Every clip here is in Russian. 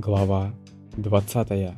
Глава 20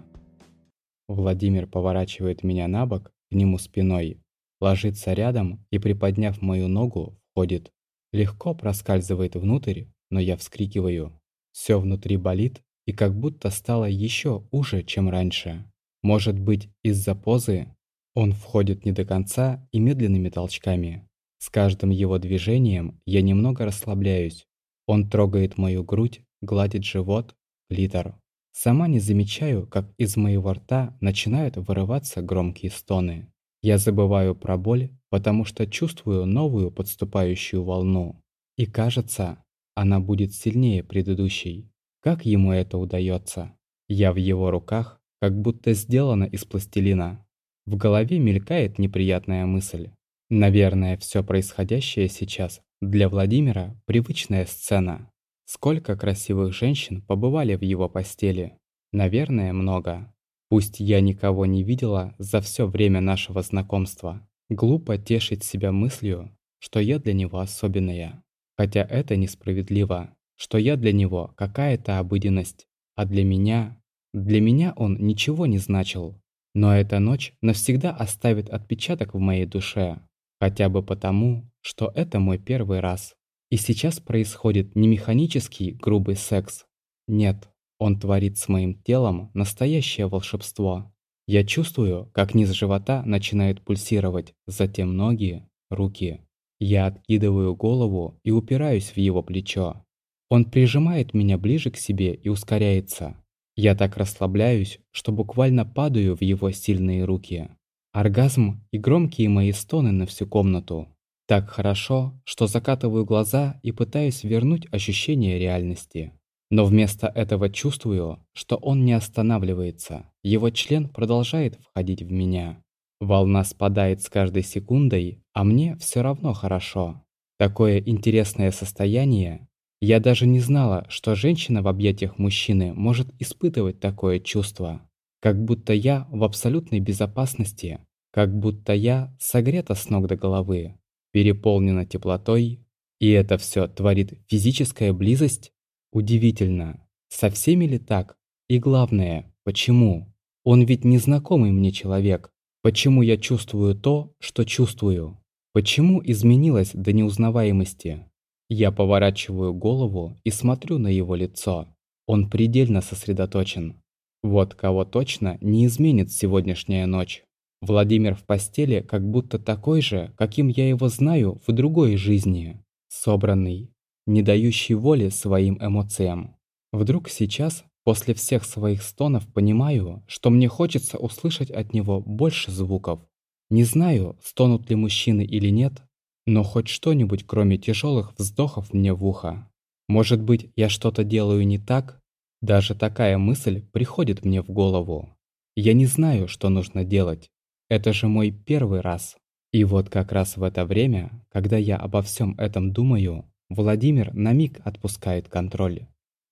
Владимир поворачивает меня на бок, к нему спиной, ложится рядом и, приподняв мою ногу, входит. Легко проскальзывает внутрь, но я вскрикиваю. Все внутри болит и как будто стало еще уже, чем раньше. Может быть, из-за позы? Он входит не до конца и медленными толчками. С каждым его движением я немного расслабляюсь. Он трогает мою грудь, гладит живот, литр. Сама не замечаю, как из моего рта начинают вырываться громкие стоны. Я забываю про боль, потому что чувствую новую подступающую волну. И кажется, она будет сильнее предыдущей. Как ему это удается? Я в его руках, как будто сделана из пластилина. В голове мелькает неприятная мысль. Наверное, все происходящее сейчас для Владимира привычная сцена. Сколько красивых женщин побывали в его постели? Наверное, много. Пусть я никого не видела за все время нашего знакомства. Глупо тешить себя мыслью, что я для него особенная. Хотя это несправедливо, что я для него какая-то обыденность, а для меня... Для меня он ничего не значил. Но эта ночь навсегда оставит отпечаток в моей душе. Хотя бы потому, что это мой первый раз. И сейчас происходит не механический грубый секс. Нет, он творит с моим телом настоящее волшебство. Я чувствую, как низ живота начинает пульсировать, затем ноги, руки. Я откидываю голову и упираюсь в его плечо. Он прижимает меня ближе к себе и ускоряется. Я так расслабляюсь, что буквально падаю в его сильные руки. Оргазм и громкие мои стоны на всю комнату. Так хорошо, что закатываю глаза и пытаюсь вернуть ощущение реальности. Но вместо этого чувствую, что он не останавливается. Его член продолжает входить в меня. Волна спадает с каждой секундой, а мне все равно хорошо. Такое интересное состояние. Я даже не знала, что женщина в объятиях мужчины может испытывать такое чувство. Как будто я в абсолютной безопасности, как будто я согрета с ног до головы переполнена теплотой, и это все творит физическая близость? Удивительно. Со всеми ли так? И главное, почему? Он ведь незнакомый мне человек. Почему я чувствую то, что чувствую? Почему изменилось до неузнаваемости? Я поворачиваю голову и смотрю на его лицо. Он предельно сосредоточен. Вот кого точно не изменит сегодняшняя ночь. Владимир в постели как будто такой же, каким я его знаю в другой жизни. Собранный, не дающий воли своим эмоциям. Вдруг сейчас, после всех своих стонов, понимаю, что мне хочется услышать от него больше звуков. Не знаю, стонут ли мужчины или нет, но хоть что-нибудь, кроме тяжелых вздохов мне в ухо. Может быть, я что-то делаю не так? Даже такая мысль приходит мне в голову. Я не знаю, что нужно делать. Это же мой первый раз. И вот как раз в это время, когда я обо всем этом думаю, Владимир на миг отпускает контроль.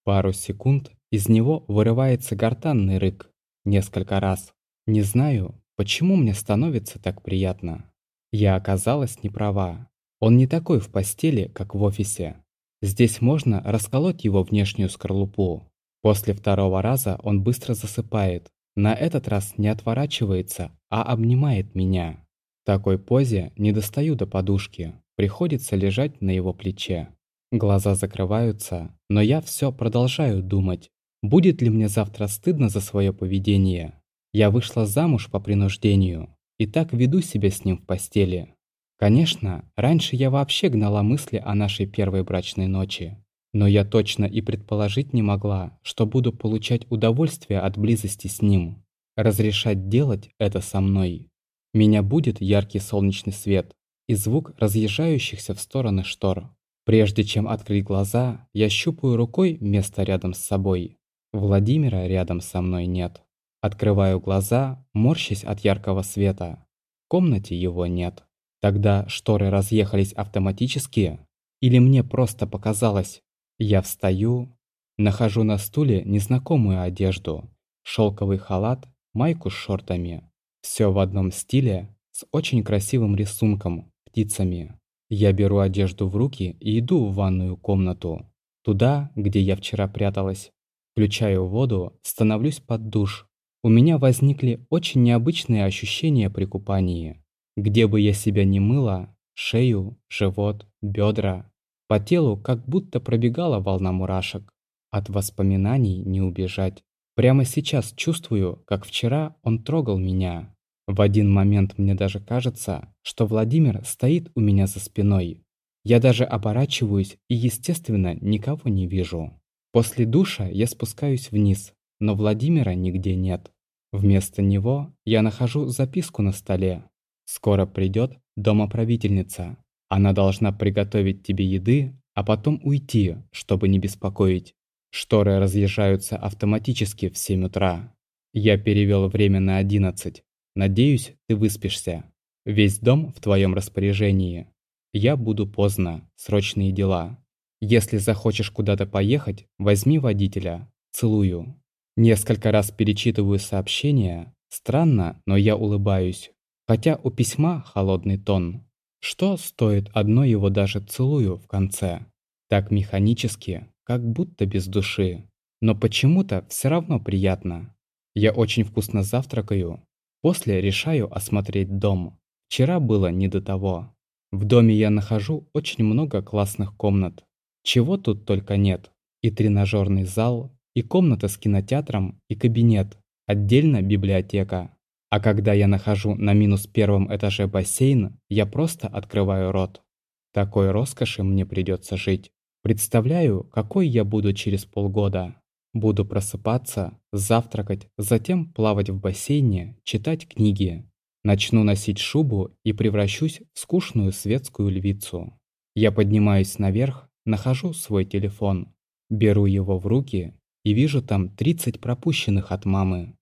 Пару секунд из него вырывается гортанный рык. Несколько раз. Не знаю, почему мне становится так приятно. Я оказалась не права. Он не такой в постели, как в офисе. Здесь можно расколоть его внешнюю скорлупу. После второго раза он быстро засыпает, на этот раз не отворачивается, а обнимает меня. В такой позе не достаю до подушки, приходится лежать на его плече. Глаза закрываются, но я все продолжаю думать, будет ли мне завтра стыдно за свое поведение. Я вышла замуж по принуждению и так веду себя с ним в постели. Конечно, раньше я вообще гнала мысли о нашей первой брачной ночи. Но я точно и предположить не могла, что буду получать удовольствие от близости с ним. Разрешать делать это со мной. Меня будет яркий солнечный свет и звук разъезжающихся в стороны штор. Прежде чем открыть глаза, я щупаю рукой место рядом с собой. Владимира рядом со мной нет. Открываю глаза, морщась от яркого света. В комнате его нет. Тогда шторы разъехались автоматически? Или мне просто показалось, я встаю, нахожу на стуле незнакомую одежду, шелковый халат, майку с шортами. Все в одном стиле, с очень красивым рисунком, птицами. Я беру одежду в руки и иду в ванную комнату. Туда, где я вчера пряталась. Включаю воду, становлюсь под душ. У меня возникли очень необычные ощущения при купании. Где бы я себя ни мыла, шею, живот, бедра, по телу как будто пробегала волна мурашек. От воспоминаний не убежать. Прямо сейчас чувствую, как вчера он трогал меня. В один момент мне даже кажется, что Владимир стоит у меня за спиной. Я даже оборачиваюсь и, естественно, никого не вижу. После душа я спускаюсь вниз, но Владимира нигде нет. Вместо него я нахожу записку на столе. Скоро придет домоправительница. Она должна приготовить тебе еды, а потом уйти, чтобы не беспокоить. Шторы разъезжаются автоматически в 7 утра. Я перевел время на 11. Надеюсь, ты выспишься. Весь дом в твоем распоряжении. Я буду поздно, срочные дела. Если захочешь куда-то поехать, возьми водителя. Целую. Несколько раз перечитываю сообщение. Странно, но я улыбаюсь. Хотя у письма холодный тон. Что стоит одно его даже целую в конце? Так механически, как будто без души. Но почему-то все равно приятно. Я очень вкусно завтракаю. После решаю осмотреть дом. Вчера было не до того. В доме я нахожу очень много классных комнат. Чего тут только нет. И тренажерный зал, и комната с кинотеатром, и кабинет. Отдельно библиотека. А когда я нахожу на минус первом этаже бассейн, я просто открываю рот. Такой роскоши мне придется жить. Представляю, какой я буду через полгода. Буду просыпаться, завтракать, затем плавать в бассейне, читать книги. Начну носить шубу и превращусь в скучную светскую львицу. Я поднимаюсь наверх, нахожу свой телефон, беру его в руки и вижу там 30 пропущенных от мамы.